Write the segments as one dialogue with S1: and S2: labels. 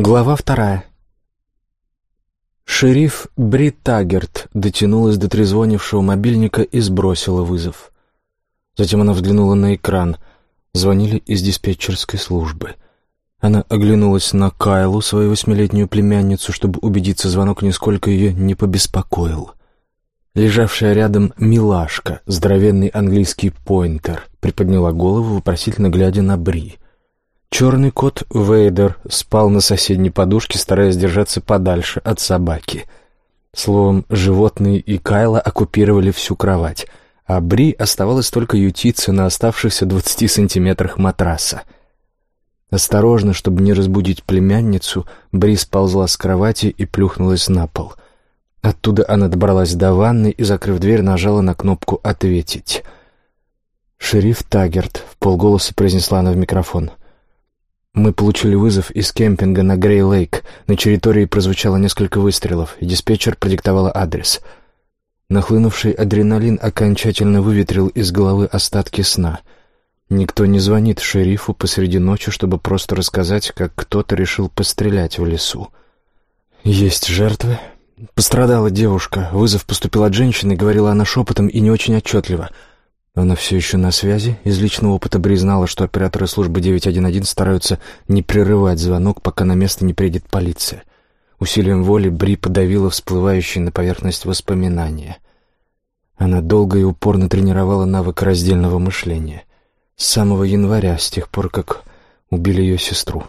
S1: Глава вторая. Шериф Бри Таггерт дотянулась до трезвонившего мобильника и сбросила вызов. Затем она взглянула на экран. Звонили из диспетчерской службы. Она оглянулась на Кайлу, свою восьмилетнюю племянницу, чтобы убедиться, звонок нисколько ее не побеспокоил. Лежавшая рядом милашка, здоровенный английский поинтер, приподняла голову, вопросительно глядя на Бри — Черный кот Вейдер спал на соседней подушке, стараясь держаться подальше от собаки. Словом, животные и Кайла оккупировали всю кровать, а Бри оставалось только ютиться на оставшихся двадцати сантиметрах матраса. Осторожно, чтобы не разбудить племянницу, Бри сползла с кровати и плюхнулась на пол. Оттуда она добралась до ванны и, закрыв дверь, нажала на кнопку «Ответить». «Шериф Таггерт», — в полголоса произнесла она в микрофон. Мы получили вызов из кемпинга на Грей-Лейк. На территории прозвучало несколько выстрелов, и диспетчер продиктовала адрес. Нахлынувший адреналин окончательно выветрил из головы остатки сна. Никто не звонит шерифу посреди ночи, чтобы просто рассказать, как кто-то решил пострелять в лесу. Есть жертвы. Пострадала девушка. Вызов поступил от женщины, говорила она шепотом и не очень отчетливо — она все еще на связи. Из личного опыта Бри знала, что операторы службы 911 стараются не прерывать звонок, пока на место не приедет полиция. Усилием воли Бри подавила всплывающие на поверхность воспоминания. Она долго и упорно тренировала навык раздельного мышления. С самого января, с тех пор, как убили ее сестру.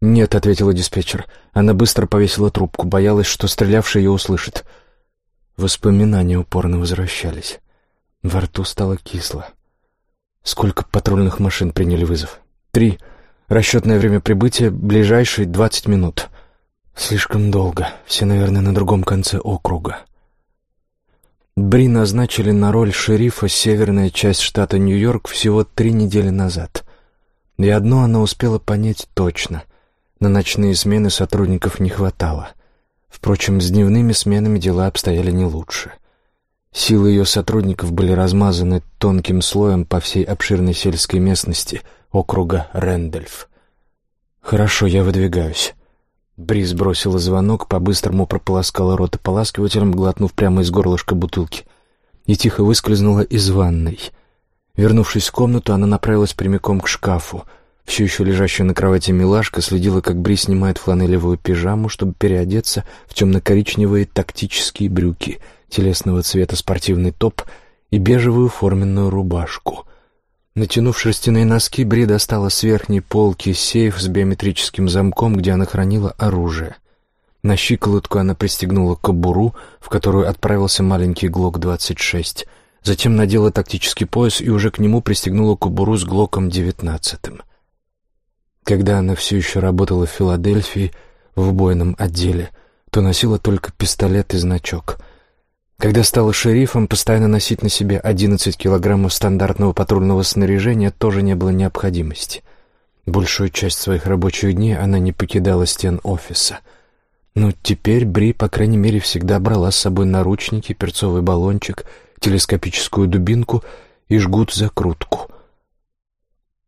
S1: «Нет», — ответила диспетчер. Она быстро повесила трубку, боялась, что стрелявший ее услышит. Воспоминания упорно возвращались. Во рту стало кисло. Сколько патрульных машин приняли вызов? Три. Расчетное время прибытия — ближайшие двадцать минут. Слишком долго. Все, наверное, на другом конце округа. Бри назначили на роль шерифа северная часть штата Нью-Йорк всего три недели назад. И одно она успела понять точно. На ночные смены сотрудников не хватало. Впрочем, с дневными сменами дела обстояли не лучше — Силы ее сотрудников были размазаны тонким слоем по всей обширной сельской местности округа Рэндольф. «Хорошо, я выдвигаюсь». Бриз бросила звонок, по-быстрому прополоскала рот ополаскивателем, глотнув прямо из горлышка бутылки, и тихо выскользнула из ванной. Вернувшись в комнату, она направилась прямиком к шкафу. Все еще лежащая на кровати милашка следила, как Бри снимает фланелевую пижаму, чтобы переодеться в темно-коричневые тактические брюки — телесного цвета спортивный топ и бежевую форменную рубашку. Натянув шерстяные носки, Бри достала с верхней полки сейф с биометрическим замком, где она хранила оружие. На щиколотку она пристегнула кобуру, в которую отправился маленький ГЛОК-26. Затем надела тактический пояс и уже к нему пристегнула кобуру с ГЛОКом-19. Когда она все еще работала в Филадельфии в убойном отделе, то носила только пистолет и значок — когда стала шерифом, постоянно носить на себе 11 килограммов стандартного патрульного снаряжения тоже не было необходимости. Большую часть своих рабочих дней она не покидала стен офиса. Но теперь Бри, по крайней мере, всегда брала с собой наручники, перцовый баллончик, телескопическую дубинку и жгут-закрутку.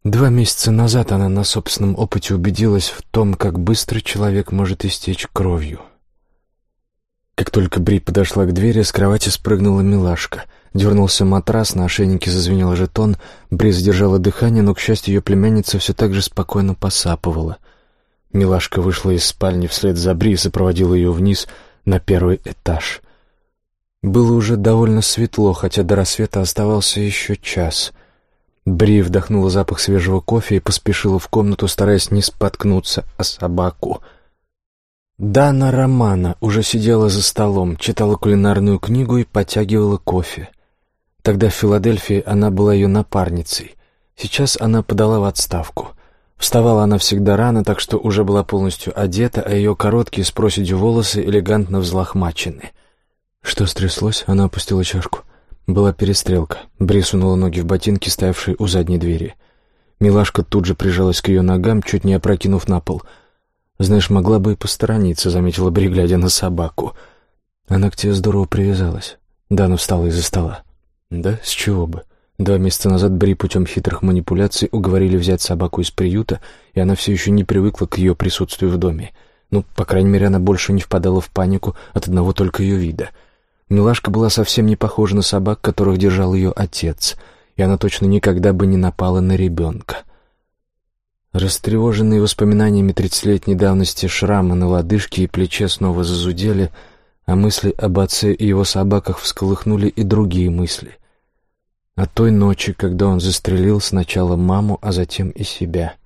S1: Два месяца назад она на собственном опыте убедилась в том, как быстро человек может истечь кровью. Как только Бри подошла к двери, с кровати спрыгнула милашка. Дернулся матрас, на ошейнике зазвенел жетон. Бри задержала дыхание, но, к счастью, ее племянница все так же спокойно посапывала. Милашка вышла из спальни вслед за Бри и сопроводила ее вниз на первый этаж. Было уже довольно светло, хотя до рассвета оставался еще час. Бри вдохнула запах свежего кофе и поспешила в комнату, стараясь не споткнуться о собаку — Дана Романа уже сидела за столом, читала кулинарную книгу и подтягивала кофе. Тогда в Филадельфии она была ее напарницей. Сейчас она подала в отставку. Вставала она всегда рано, так что уже была полностью одета, а ее короткие с проседью волосы элегантно взлохмачены. Что стряслось? Она опустила чашку. Была перестрелка. Бри сунула ноги в ботинки, стоявшие у задней двери. Милашка тут же прижалась к ее ногам, чуть не опрокинув на пол — «Знаешь, могла бы и посторониться», — заметила Бри, глядя на собаку. «Она к тебе здорово привязалась». Дана встала из-за стола. «Да? С чего бы?» Два месяца назад Бри путем хитрых манипуляций уговорили взять собаку из приюта, и она все еще не привыкла к ее присутствию в доме. Ну, по крайней мере, она больше не впадала в панику от одного только ее вида. Милашка была совсем не похожа на собак, которых держал ее отец, и она точно никогда бы не напала на ребенка. Растревоженные воспоминаниями тридцатилетней давности шрама на лодыжке и плече снова зазудели, а мысли об отце и его собаках всколыхнули и другие мысли. О той ночи, когда он застрелил сначала маму, а затем и себя.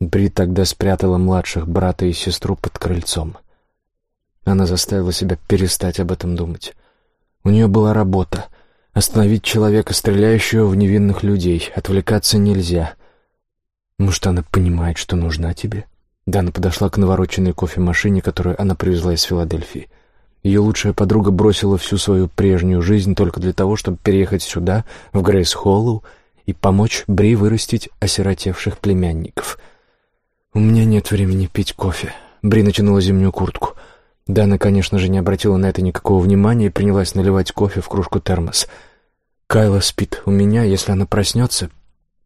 S1: Бри тогда спрятала младших брата и сестру под крыльцом. Она заставила себя перестать об этом думать. У нее была работа — остановить человека, стреляющего в невинных людей. Отвлекаться нельзя — может, она понимает, что нужна тебе? Дана подошла к навороченной кофемашине, которую она привезла из Филадельфии. Ее лучшая подруга бросила всю свою прежнюю жизнь только для того, чтобы переехать сюда, в Грейс-Холлоу, и помочь Бри вырастить осиротевших племянников. «У меня нет времени пить кофе». Бри натянула зимнюю куртку. Дана, конечно же, не обратила на это никакого внимания и принялась наливать кофе в кружку термос. «Кайла спит у меня, если она проснется,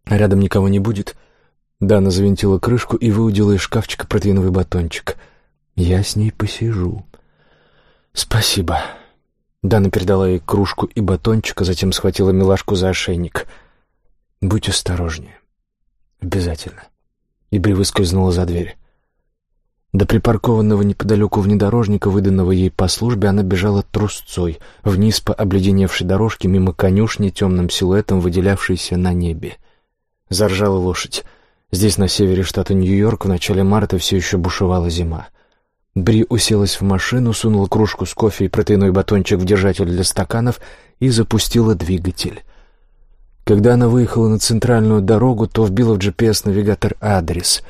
S1: а рядом никого не будет», Дана завинтила крышку и выудила из шкафчика протеиновый батончик. «Я с ней посижу». «Спасибо». Дана передала ей кружку и батончик, а затем схватила милашку за ошейник. «Будь осторожнее. Обязательно». И Бри выскользнула за дверь. До припаркованного неподалеку внедорожника, выданного ей по службе, она бежала трусцой, вниз по обледеневшей дорожке, мимо конюшни, темным силуэтом, выделявшейся на небе. Заржала лошадь. Здесь, на севере штата Нью-Йорк, в начале марта все еще бушевала зима. Бри уселась в машину, сунула кружку с кофе и протеиновый батончик в держатель для стаканов и запустила двигатель. Когда она выехала на центральную дорогу, то вбила в GPS-навигатор адрес.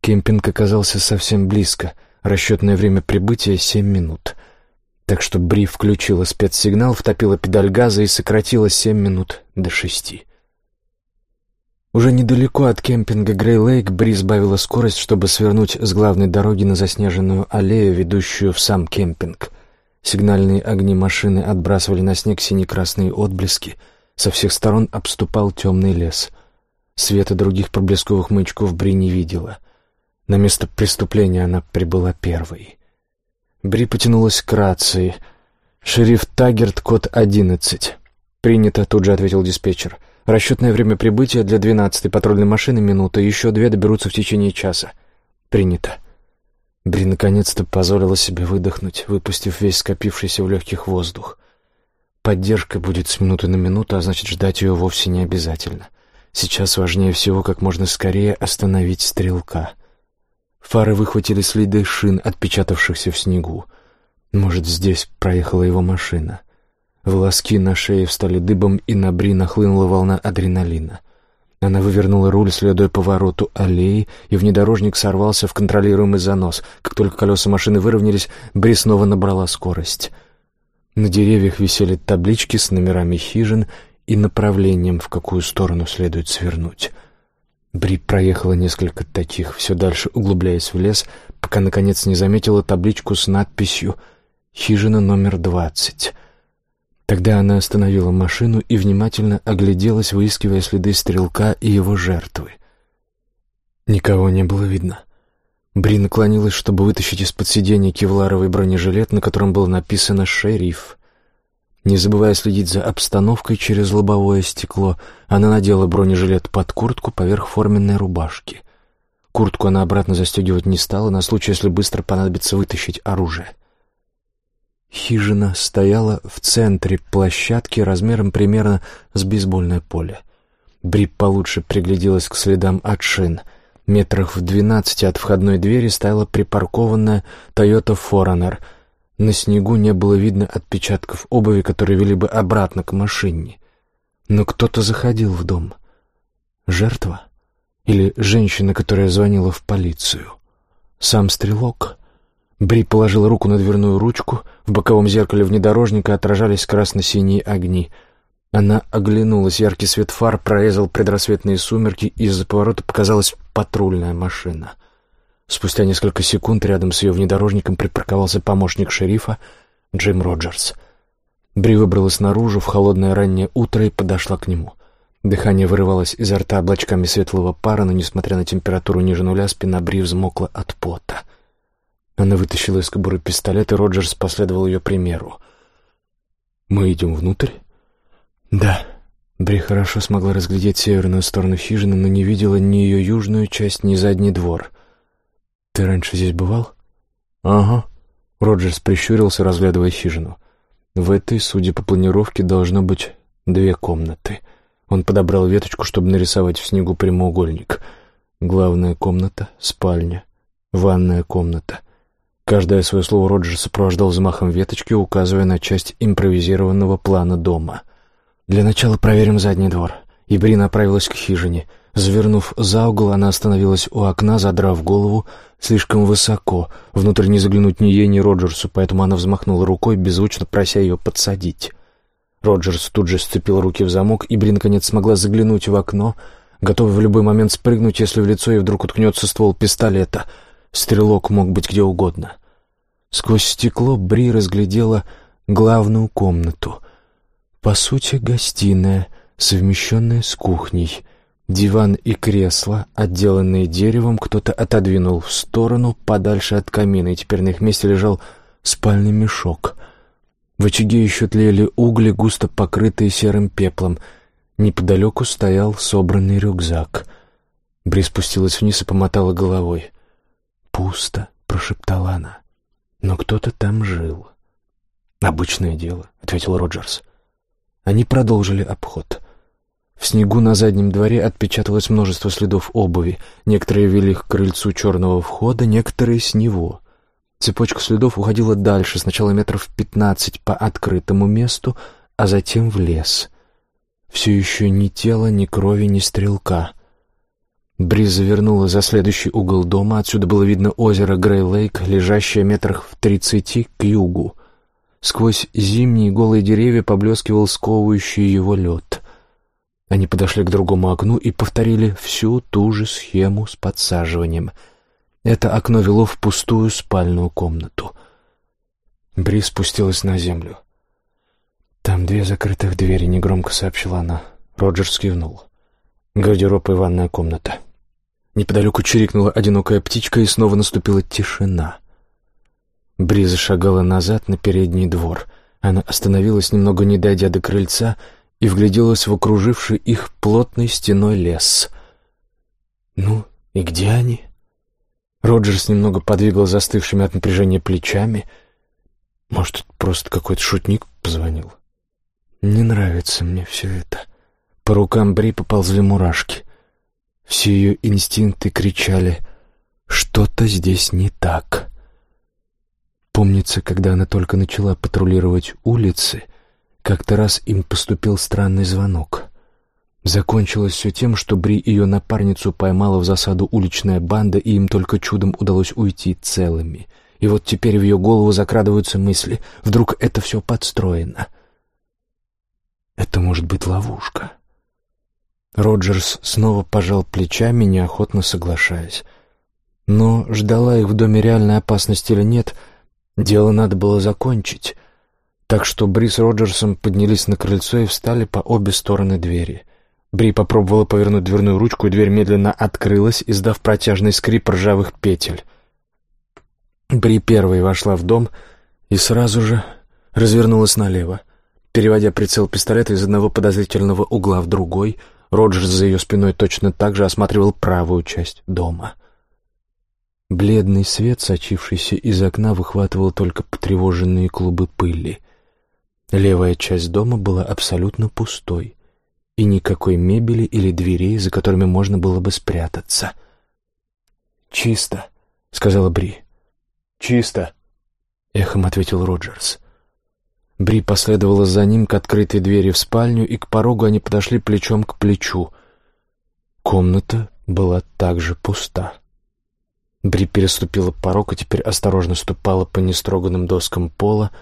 S1: Кемпинг оказался совсем близко. Расчетное время прибытия — семь минут. Так что Бри включила спецсигнал, втопила педаль газа и сократила семь минут до шести. Уже недалеко от кемпинга Грей-Лейк Бри сбавила скорость, чтобы свернуть с главной дороги на заснеженную аллею, ведущую в сам кемпинг. Сигнальные огни машины отбрасывали на снег сине-красные отблески. Со всех сторон обступал темный лес. Света других проблесковых маячков Бри не видела. На место преступления она прибыла первой. Бри потянулась к рации. «Шериф Таггерт, код 11». «Принято», — тут же ответил диспетчер. — Расчетное время прибытия для двенадцатой патрульной машины — минута, еще две доберутся в течение часа. Принято. Бри наконец-то позволила себе выдохнуть, выпустив весь скопившийся в легких воздух. Поддержка будет с минуты на минуту, а значит, ждать ее вовсе не обязательно. Сейчас важнее всего как можно скорее остановить стрелка. Фары выхватили следы шин, отпечатавшихся в снегу. Может, здесь проехала его машина. Волоски на шее встали дыбом, и на Бри нахлынула волна адреналина. Она вывернула руль, следуя повороту аллеи, и внедорожник сорвался в контролируемый занос. Как только колеса машины выровнялись, Бри снова набрала скорость. На деревьях висели таблички с номерами хижин и направлением, в какую сторону следует свернуть. Бри проехала несколько таких, все дальше углубляясь в лес, пока, наконец, не заметила табличку с надписью «Хижина номер двадцать». Тогда она остановила машину и внимательно огляделась, выискивая следы стрелка и его жертвы. Никого не было видно. Бри наклонилась, чтобы вытащить из-под сиденья кевларовый бронежилет, на котором было написано «Шериф». Не забывая следить за обстановкой через лобовое стекло, она надела бронежилет под куртку поверх форменной рубашки. Куртку она обратно застегивать не стала, на случай, если быстро понадобится вытащить оружие. Хижина стояла в центре площадки размером примерно с бейсбольное поле. Бри получше пригляделась к следам от шин. Метрах в двенадцати от входной двери стояла припаркованная Toyota Forerunner. На снегу не было видно отпечатков обуви, которые вели бы обратно к машине. Но кто-то заходил в дом. Жертва? Или женщина, которая звонила в полицию? Сам стрелок? Бри положила руку на дверную ручку. В боковом зеркале внедорожника отражались красно-синие огни. Она оглянулась, яркий свет фар прорезал предрассветные сумерки, и из-за поворота показалась патрульная машина. Спустя несколько секунд рядом с ее внедорожником припарковался помощник шерифа Джим Роджерс. Бри выбралась наружу в холодное раннее утро и подошла к нему. Дыхание вырывалось изо рта облачками светлого пара, но, несмотря на температуру ниже нуля, спина Бри взмокла от пота. Она вытащила из кобуры пистолет, и Роджерс последовал ее примеру. «Мы идем внутрь?» «Да». Бри хорошо смогла разглядеть северную сторону хижины, но не видела ни ее южную часть, ни задний двор. «Ты раньше здесь бывал?» «Ага». Роджерс прищурился, разглядывая хижину. «В этой, судя по планировке, должно быть две комнаты». Он подобрал веточку, чтобы нарисовать в снегу прямоугольник. Главная комната, спальня, ванная комната. Каждое свое слово Роджер сопровождал взмахом веточки, указывая на часть импровизированного плана дома. «Для начала проверим задний двор». И Бри направилась к хижине. Завернув за угол, она остановилась у окна, задрав голову слишком высоко. Внутрь не заглянуть ни ей, ни Роджерсу, поэтому она взмахнула рукой, беззвучно прося ее подсадить. Роджерс тут же сцепил руки в замок, и Бри наконец смогла заглянуть в окно, готовая в любой момент спрыгнуть, если в лицо ей вдруг уткнется ствол пистолета. Стрелок мог быть где угодно. Сквозь стекло Бри разглядела главную комнату. По сути, гостиная, совмещенная с кухней. Диван и кресло, отделанные деревом, кто-то отодвинул в сторону, подальше от камина, и теперь на их месте лежал спальный мешок. В очаге еще тлели угли, густо покрытые серым пеплом. Неподалеку стоял собранный рюкзак. Бри спустилась вниз и помотала головой. «Пусто», — прошептала она. «Но кто-то там жил». «Обычное дело», — ответил Роджерс. Они продолжили обход. В снегу на заднем дворе отпечаталось множество следов обуви. Некоторые вели к крыльцу черного входа, некоторые с него. Цепочка следов уходила дальше, сначала метров пятнадцать по открытому месту, а затем в лес. Все еще ни тела, ни крови, ни стрелка. Бриз завернула за следующий угол дома, отсюда было видно озеро Грей-Лейк, лежащее метрах в тридцати к югу. Сквозь зимние голые деревья поблескивал сковывающий его лед. Они подошли к другому окну и повторили всю ту же схему с подсаживанием. Это окно вело в пустую спальную комнату. Бри спустилась на землю. «Там две закрытых двери», — негромко сообщила она. Роджер скивнул. «Гардероб и ванная комната». Неподалеку чирикнула одинокая птичка, и снова наступила тишина — Бриза шагала назад на передний двор. Она остановилась, немного не дойдя до крыльца, и вгляделась в окруживший их плотной стеной лес. «Ну, и где они?» Роджерс немного подвигал застывшими от напряжения плечами. «Может, просто какой-то шутник позвонил?» «Не нравится мне все это». По рукам Бри поползли мурашки. Все ее инстинкты кричали «Что-то здесь не так». Помнится, когда она только начала патрулировать улицы, как-то раз им поступил странный звонок. Закончилось все тем, что Бри ее напарницу поймала в засаду уличная банда, и им только чудом удалось уйти целыми. И вот теперь в ее голову закрадываются мысли. Вдруг это все подстроено? Это может быть ловушка. Роджерс снова пожал плечами, неохотно соглашаясь. Но ждала их в доме реальной опасности или нет — Дело надо было закончить, так что Бри с Роджерсом поднялись на крыльцо и встали по обе стороны двери. Бри попробовала повернуть дверную ручку, и дверь медленно открылась, издав протяжный скрип ржавых петель. Бри первой вошла в дом и сразу же развернулась налево. Переводя прицел пистолета из одного подозрительного угла в другой, Роджерс за ее спиной точно так же осматривал правую часть дома. Бледный свет, сочившийся из окна, выхватывал только потревоженные клубы пыли. Левая часть дома была абсолютно пустой, и никакой мебели или дверей, за которыми можно было бы спрятаться. «Чисто», — сказала Бри. «Чисто», — эхом ответил Роджерс. Бри последовала за ним к открытой двери в спальню, и к порогу они подошли плечом к плечу. Комната была также пуста. Бри переступила порог и теперь осторожно ступала по нестроганным доскам пола,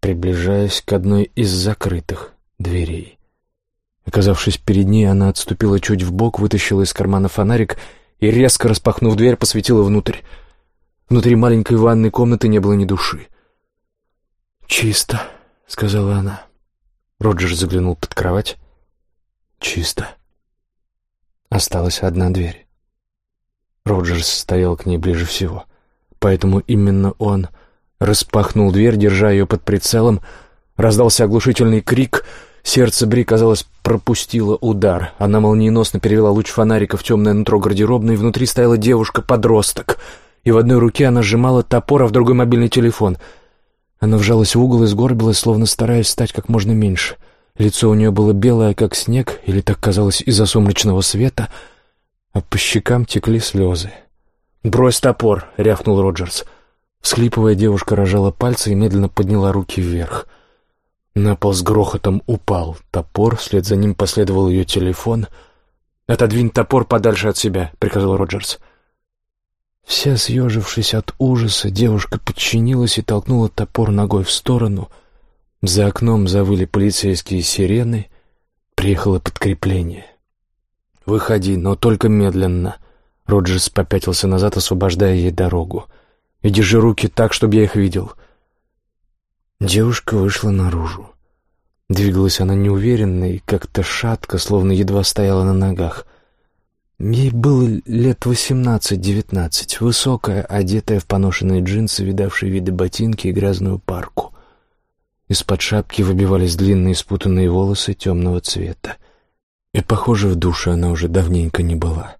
S1: приближаясь к одной из закрытых дверей. Оказавшись перед ней, она отступила чуть вбок, вытащила из кармана фонарик и, резко распахнув дверь, посветила внутрь. Внутри маленькой ванной комнаты не было ни души. «Чисто», — сказала она. Роджер заглянул под кровать. Чисто. Осталась одна дверь. Роджерс стоял к ней ближе всего, поэтому именно он распахнул дверь, держа ее под прицелом. Раздался оглушительный крик. Сердце Бри, казалось, пропустило удар. Она молниеносно перевела луч фонарика в темное нутро гардеробной, внутри стояла девушка-подросток, и в одной руке она сжимала топор, а в другой мобильный телефон. Она вжалась в угол и сгорбилась, словно стараясь стать как можно меньше. Лицо у нее было белое, как снег, или так казалось из-за сумрачного света, а по щекам текли слезы. «Брось топор!» — рявкнул Роджерс. Всхлипывая, девушка рожала пальцы и медленно подняла руки вверх. На пол с грохотом упал топор, вслед за ним последовал ее телефон. «Отодвинь топор подальше от себя», — приказал Роджерс. Вся съежившись от ужаса, девушка подчинилась и толкнула топор ногой в сторону. За окном завыли полицейские сирены. Приехало подкрепление. «Выходи, но только медленно». Роджерс попятился назад, освобождая ей дорогу. «И держи руки так, чтобы я их видел». Девушка вышла наружу. Двигалась она неуверенно и как-то шатко, словно едва стояла на ногах. Ей было лет восемнадцать-девятнадцать, высокая, одетая в поношенные джинсы, видавшие виды ботинки и грязную парку. Из-под шапки выбивались длинные спутанные волосы темного цвета. И, похоже, в душе она уже давненько не была.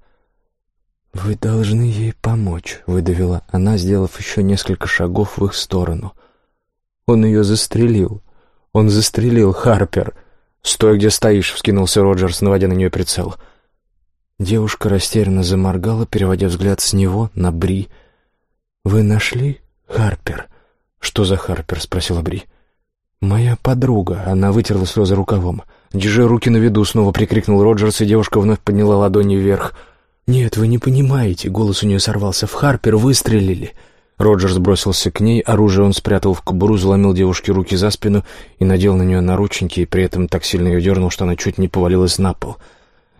S1: «Вы должны ей помочь», — выдавила она, сделав еще несколько шагов в их сторону. Он ее застрелил. Он застрелил Харпер. «Стой, где стоишь», — вскинулся Роджерс, наводя на нее прицел. Девушка растерянно заморгала, переводя взгляд с него на Бри. «Вы нашли Харпер?» «Что за Харпер?» — спросила Бри. «Моя подруга». Она вытерла слезы рукавом. «Держи руки на виду!» — снова прикрикнул Роджерс, и девушка вновь подняла ладони вверх. «Нет, вы не понимаете!» — голос у нее сорвался. «В Харпер выстрелили!» Роджерс бросился к ней, оружие он спрятал в кобуру, заломил девушке руки за спину и надел на нее наручники, и при этом так сильно ее дернул, что она чуть не повалилась на пол.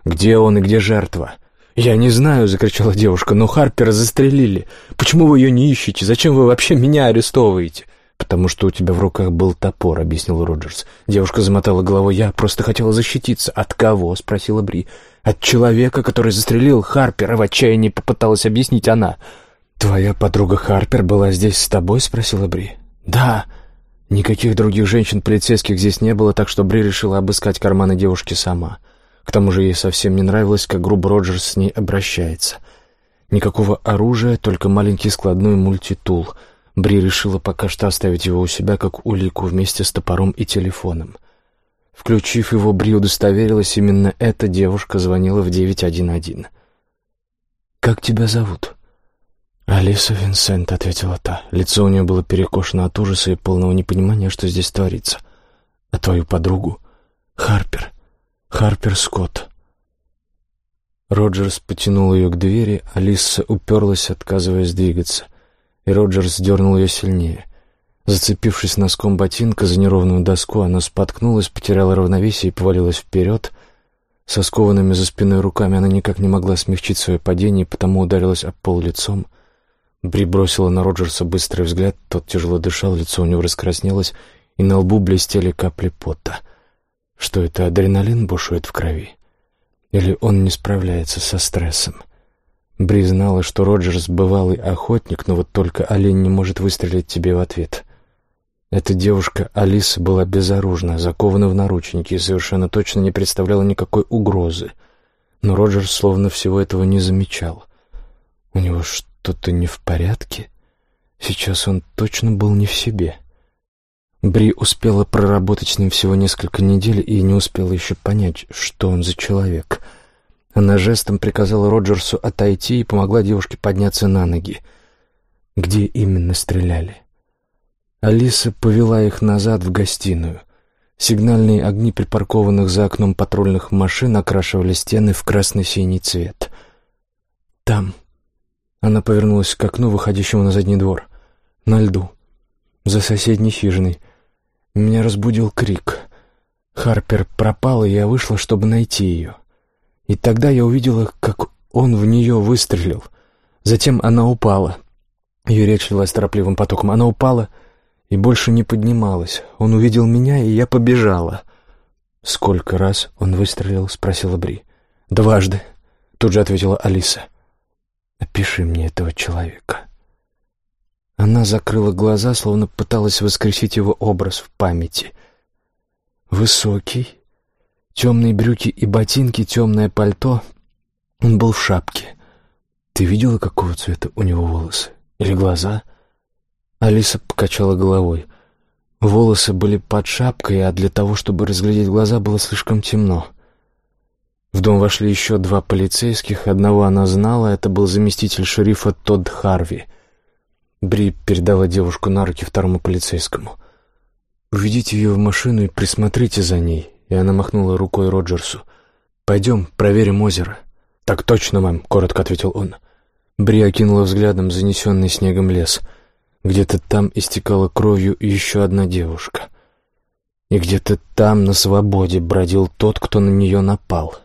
S1: «Где он и где жертва?» «Я не знаю», — закричала девушка, — «но Харпера застрелили. Почему вы ее не ищете? Зачем вы вообще меня арестовываете?» «Потому что у тебя в руках был топор», — объяснил Роджерс. Девушка замотала головой. «Я просто хотела защититься». «От кого?» — спросила Бри. «От человека, который застрелил Харпера», — в отчаянии попыталась объяснить она. «Твоя подруга Харпер была здесь с тобой?» — спросила Бри. «Да». Никаких других женщин-полицейских здесь не было, так что Бри решила обыскать карманы девушки сама. К тому же ей совсем не нравилось, как грубо Роджерс с ней обращается. Никакого оружия, только маленький складной мультитул — Бри решила пока что оставить его у себя как улику вместе с топором и телефоном. Включив его, Бри удостоверилась, именно эта девушка звонила в 911. «Как тебя зовут?» «Алиса Винсент», — ответила та. Лицо у нее было перекошено от ужаса и полного непонимания, что здесь творится. «А твою подругу?» «Харпер. Харпер Скотт». Роджерс потянул ее к двери, Алиса уперлась, отказываясь двигаться и Роджерс дернул ее сильнее. Зацепившись носком ботинка за неровную доску, она споткнулась, потеряла равновесие и повалилась вперед. Со скованными за спиной руками она никак не могла смягчить свое падение, потому ударилась об пол лицом. Бри бросила на Роджерса быстрый взгляд, тот тяжело дышал, лицо у него раскраснелось, и на лбу блестели капли пота. Что это, адреналин бушует в крови? Или он не справляется со стрессом? — Бри знала, что Роджерс бывалый охотник, но вот только олень не может выстрелить тебе в ответ. Эта девушка Алиса была безоружна, закована в наручники и совершенно точно не представляла никакой угрозы. Но Роджерс словно всего этого не замечал. У него что-то не в порядке? Сейчас он точно был не в себе. Бри успела проработать с ним всего несколько недель и не успела еще понять, что он за человек — она жестом приказала Роджерсу отойти и помогла девушке подняться на ноги. Где именно стреляли? Алиса повела их назад в гостиную. Сигнальные огни припаркованных за окном патрульных машин окрашивали стены в красно-синий цвет. «Там». Она повернулась к окну, выходящему на задний двор. «На льду. За соседней хижиной. Меня разбудил крик. Харпер пропала, и я вышла, чтобы найти ее». И тогда я увидела, как он в нее выстрелил. Затем она упала. Ее речь лилась торопливым потоком. Она упала и больше не поднималась. Он увидел меня, и я побежала. «Сколько раз он выстрелил?» — спросила Бри. «Дважды», — тут же ответила Алиса. «Опиши мне этого человека». Она закрыла глаза, словно пыталась воскресить его образ в памяти. Высокий, темные брюки и ботинки, темное пальто. Он был в шапке. Ты видела, какого цвета у него волосы? Или глаза?» Алиса покачала головой. Волосы были под шапкой, а для того, чтобы разглядеть глаза, было слишком темно. В дом вошли еще два полицейских, одного она знала, это был заместитель шерифа Тодд Харви. Бри передала девушку на руки второму полицейскому. «Уведите ее в машину и присмотрите за ней», и она махнула рукой Роджерсу. «Пойдем, проверим озеро». «Так точно, мэм», — коротко ответил он. Бри окинула взглядом занесенный снегом лес — где-то там истекала кровью еще одна девушка. И где-то там на свободе бродил тот, кто на нее напал.